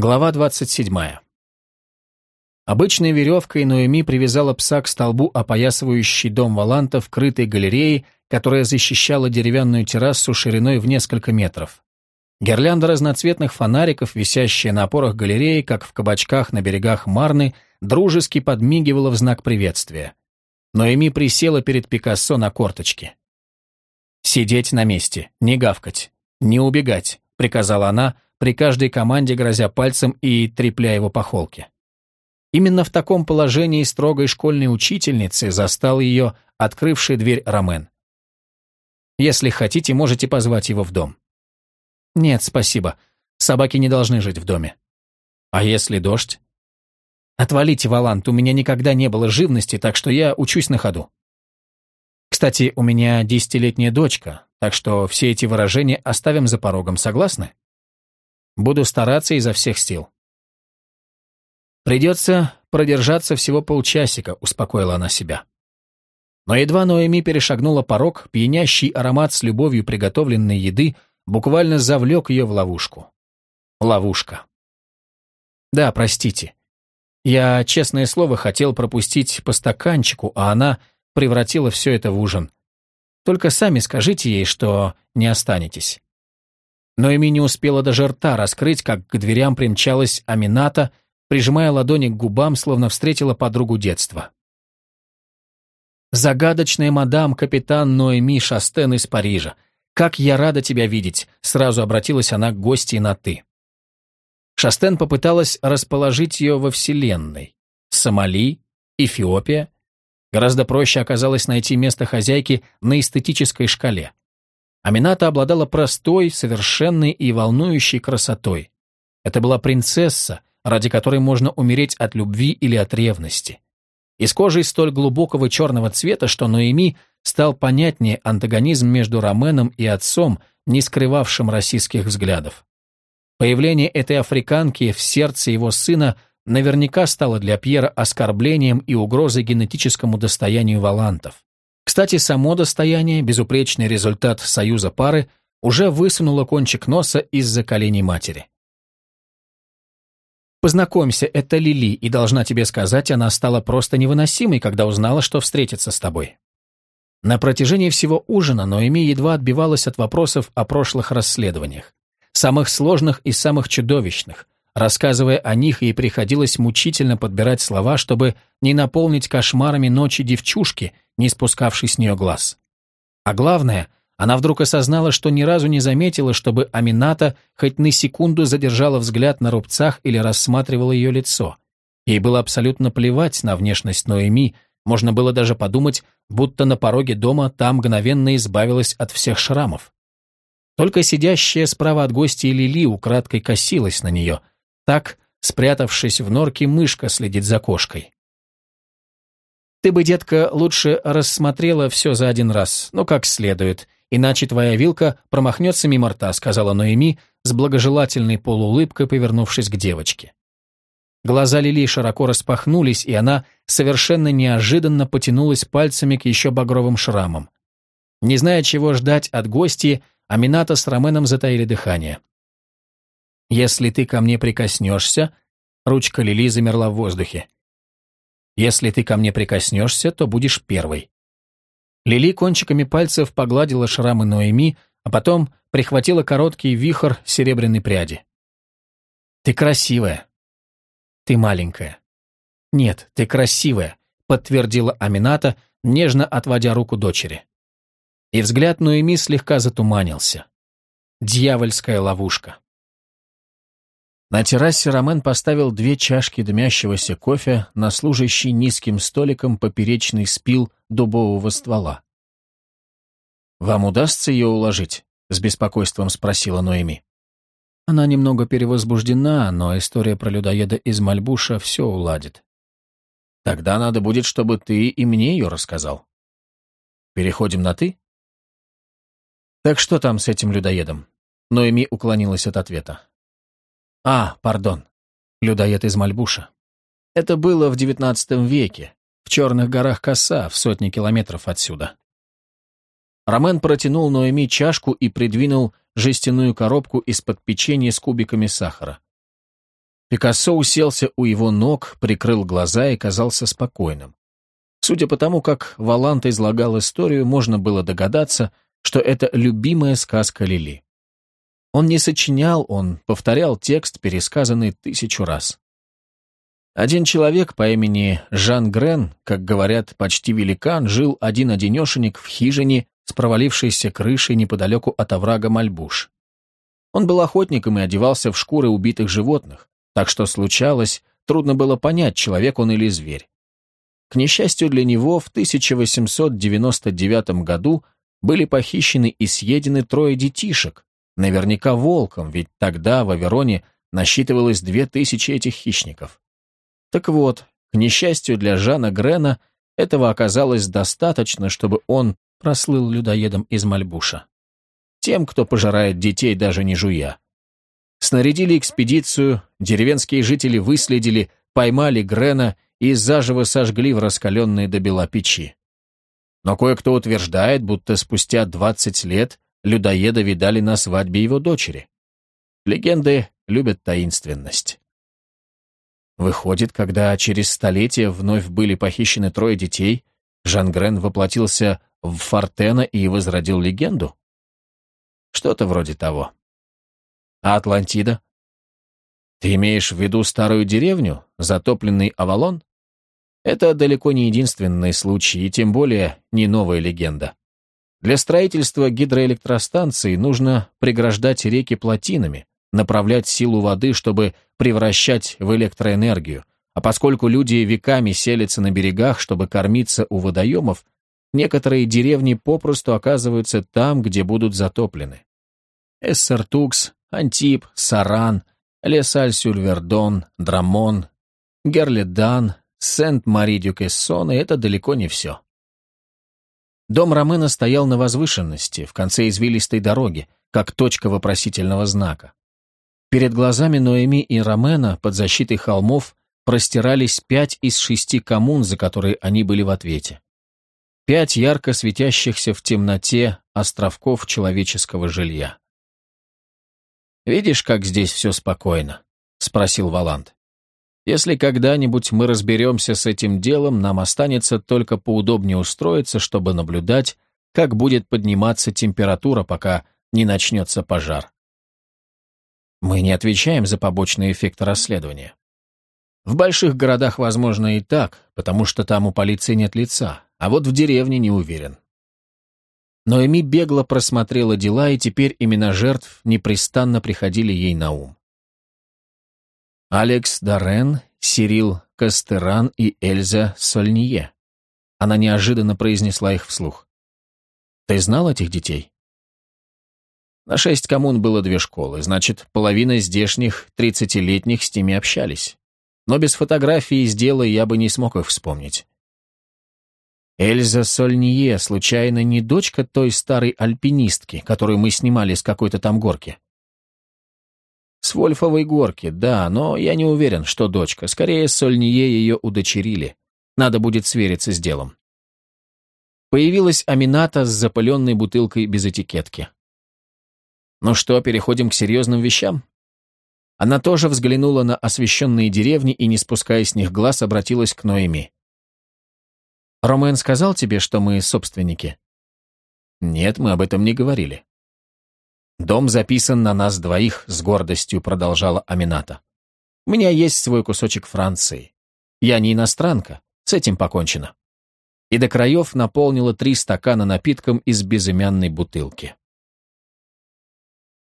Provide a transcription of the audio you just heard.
Глава 27. Обычной веревкой Ноэми привязала пса к столбу, опоясывающий дом Валанта в крытой галерее, которая защищала деревянную террасу шириной в несколько метров. Гирлянда разноцветных фонариков, висящая на опорах галереи, как в кабачках на берегах Марны, дружески подмигивала в знак приветствия. Ноэми присела перед Пикассо на корточки. «Сидеть на месте, не гавкать, не убегать», — приказала она, — при каждой команде грозя пальцем и трепля его по холке. Именно в таком положении строгой школьной учительницы застал ее открывший дверь Ромен. «Если хотите, можете позвать его в дом». «Нет, спасибо. Собаки не должны жить в доме». «А если дождь?» «Отвалите, Валант, у меня никогда не было живности, так что я учусь на ходу». «Кстати, у меня десятилетняя дочка, так что все эти выражения оставим за порогом, согласны?» Буду стараться изо всех сил. Придется продержаться всего полчасика, успокоила она себя. Но едва Ноэми перешагнула порог, пьянящий аромат с любовью приготовленной еды буквально завлек ее в ловушку. Ловушка. Да, простите. Я, честное слово, хотел пропустить по стаканчику, а она превратила все это в ужин. Только сами скажите ей, что не останетесь. Но Эми не успела даже рта раскрыть, как к дверям примчалась Амината, прижимая ладони к губам, словно встретила подругу детства. «Загадочная мадам, капитан Ноэми Шастен из Парижа. Как я рада тебя видеть!» Сразу обратилась она к гости на «ты». Шастен попыталась расположить ее во Вселенной. Сомали, Эфиопия. Гораздо проще оказалось найти место хозяйки на эстетической шкале. Амината обладала простой, совершенной и волнующей красотой. Это была принцесса, ради которой можно умереть от любви или от ревности. Из кожи столь глубокого черного цвета, что Ноэми стал понятнее антагонизм между Роменом и отцом, не скрывавшим российских взглядов. Появление этой африканки в сердце его сына наверняка стало для Пьера оскорблением и угрозой генетическому достоянию валантов. Кстати, само достояние, безупречный результат союза пары, уже высунуло кончик носа из-за коленей матери. Познакомься, это Лили, и должна тебе сказать, она стала просто невыносимой, когда узнала, что встретится с тобой. На протяжении всего ужина Ноэми едва отбивалась от вопросов о прошлых расследованиях, самых сложных и самых чудовищных, Рассказывая о них, ей приходилось мучительно подбирать слова, чтобы не наполнить кошмарами ночи девчушки, не спускавшей с нее глаз. А главное, она вдруг осознала, что ни разу не заметила, чтобы Амината хоть на секунду задержала взгляд на рубцах или рассматривала ее лицо. Ей было абсолютно плевать на внешность Ноэми, можно было даже подумать, будто на пороге дома та мгновенно избавилась от всех шрамов. Только сидящая справа от гостей Лили украдкой косилась на нее – так, спрятавшись в норке, мышка следит за кошкой. Ты бы, детка, лучше рассмотрела все за один раз, ну как следует, иначе твоя вилка промахнется мимо рта, сказала Ноэми с благожелательной полуулыбкой, повернувшись к девочке. Глаза Лили широко распахнулись, и она совершенно неожиданно потянулась пальцами к еще багровым шрамам. Не зная, чего ждать от гостей, Амината с Роменом затаили дыхание. Если ты ко мне прикоснешься...» Ручка Лили замерла в воздухе. «Если ты ко мне прикоснешься, то будешь первой». Лили кончиками пальцев погладила шрамы Ноэми, а потом прихватила короткий вихр серебряной пряди. «Ты красивая». «Ты маленькая». «Нет, ты красивая», — подтвердила Амината, нежно отводя руку дочери. И взгляд Ноэми слегка затуманился. Дьявольская ловушка. На террасе Ромен поставил две чашки дымящегося кофе на служащий низким столиком поперечный спил дубового ствола. «Вам удастся ее уложить?» — с беспокойством спросила Ноэми. Она немного перевозбуждена, но история про людоеда из Мальбуша все уладит. Тогда надо будет, чтобы ты и мне ее рассказал. Переходим на «ты»? Так что там с этим людоедом? Ноэми уклонилась от ответа. А, пардон, людоед из Мальбуша. Это было в девятнадцатом веке, в черных горах Коса, в сотни километров отсюда. Ромен протянул Ноэми чашку и придвинул жестяную коробку из-под печенья с кубиками сахара. Пикассо уселся у его ног, прикрыл глаза и казался спокойным. Судя по тому, как Валант излагал историю, можно было догадаться, что это любимая сказка Лили. Он не сочинял, он повторял текст, пересказанный тысячу раз. Один человек по имени Жан Грен, как говорят, почти великан, жил один-одинешенек в хижине с провалившейся крышей неподалеку от оврага Мальбуш. Он был охотником и одевался в шкуры убитых животных, так что случалось, трудно было понять, человек он или зверь. К несчастью для него, в 1899 году были похищены и съедены трое детишек, наверняка волком, ведь тогда в Авероне насчитывалось две тысячи этих хищников. Так вот, к несчастью для Жана Грена, этого оказалось достаточно, чтобы он прослыл людоедом из Мальбуша. Тем, кто пожирает детей, даже не жуя. Снарядили экспедицию, деревенские жители выследили, поймали Грена и заживо сожгли в раскаленные до бела печи. Но кое-кто утверждает, будто спустя 20 лет людоеда видали на свадьбе его дочери. Легенды любят таинственность. Выходит, когда через столетия вновь были похищены трое детей, Жан-Грен воплотился в Фортена и возродил легенду? Что-то вроде того. А Атлантида? Ты имеешь в виду старую деревню, затопленный Авалон? Это далеко не единственный случай, и тем более не новая легенда. Для строительства гидроэлектростанций нужно преграждать реки плотинами, направлять силу воды, чтобы превращать в электроэнергию, а поскольку люди веками селятся на берегах, чтобы кормиться у водоемов, некоторые деревни попросту оказываются там, где будут затоплены. Эссертукс, Антип, Саран, Лесаль-Сюльвердон, Драмон, Герледан, Сент-Мари-Дюкессон, и это далеко не все. Дом Ромена стоял на возвышенности, в конце извилистой дороги, как точка вопросительного знака. Перед глазами Ноэми и Ромена под защитой холмов простирались пять из шести коммун, за которые они были в ответе. Пять ярко светящихся в темноте островков человеческого жилья. «Видишь, как здесь все спокойно?» — спросил Валант. Если когда-нибудь мы разберемся с этим делом, нам останется только поудобнее устроиться, чтобы наблюдать, как будет подниматься температура, пока не начнется пожар. Мы не отвечаем за побочные эффекты расследования. В больших городах, возможно, и так, потому что там у полиции нет лица, а вот в деревне не уверен. Но Эми бегло просмотрела дела, и теперь имена жертв непрестанно приходили ей на ум. Алекс Дорен, Сирил Кастеран и Эльза Сольние. Она неожиданно произнесла их вслух. «Ты знал этих детей?» На шесть коммун было две школы, значит, половина здешних, тридцатилетних с ними общались. Но без фотографии из дела я бы не смог их вспомнить. Эльза Сольние, случайно, не дочка той старой альпинистки, которую мы снимали с какой-то там горки? С Вольфовой горки, да, но я не уверен, что дочка. Скорее, Сольние ее удочерили. Надо будет свериться с делом. Появилась Амината с запыленной бутылкой без этикетки. Ну что, переходим к серьезным вещам? Она тоже взглянула на освещенные деревни и, не спуская с них глаз, обратилась к Ноэми. «Ромен сказал тебе, что мы собственники?» «Нет, мы об этом не говорили». «Дом записан на нас двоих», — с гордостью продолжала Амината. «У меня есть свой кусочек Франции. Я не иностранка, с этим покончено». И до краев наполнила три стакана напитком из безымянной бутылки.